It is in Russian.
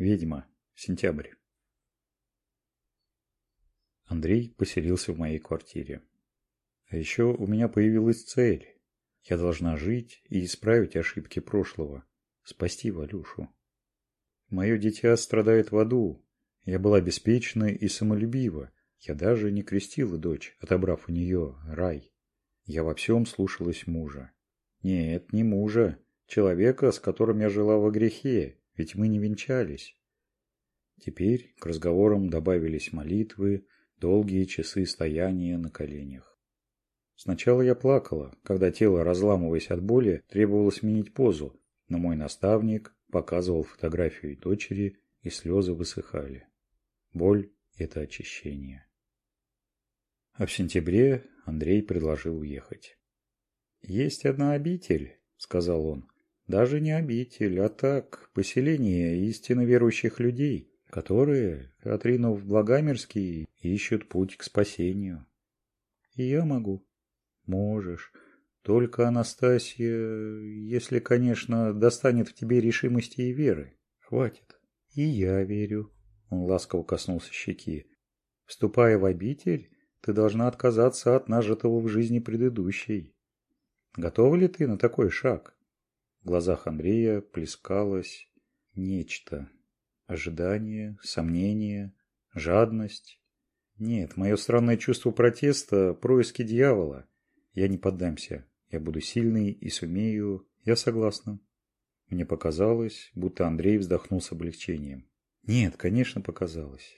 ведьма сентябрь. Андрей поселился в моей квартире. А еще у меня появилась цель. Я должна жить и исправить ошибки прошлого. Спасти валюшу. Мое дитя страдает в аду. Я была беспечна и самолюбива. Я даже не крестила дочь отобрав у нее рай. Я во всем слушалась мужа. Нет не мужа. Человека с которым я жила во грехе ведь мы не венчались. Теперь к разговорам добавились молитвы, долгие часы стояния на коленях. Сначала я плакала, когда тело, разламываясь от боли, требовало сменить позу, но мой наставник показывал фотографию дочери, и слезы высыхали. Боль – это очищение. А в сентябре Андрей предложил уехать. «Есть одна обитель», – сказал он, даже не обитель, а так, поселение истинно верующих людей, которые, отринув Благамерский, ищут путь к спасению. И я могу. Можешь. Только, Анастасия, если, конечно, достанет в тебе решимости и веры. Хватит. И я верю. Он ласково коснулся щеки. Вступая в обитель, ты должна отказаться от нажитого в жизни предыдущей. Готова ли ты на такой шаг? — в глазах Андрея плескалось нечто. Ожидание, сомнение, жадность. Нет, мое странное чувство протеста – происки дьявола. Я не поддамся. Я буду сильный и сумею. Я согласна. Мне показалось, будто Андрей вздохнул с облегчением. Нет, конечно, показалось.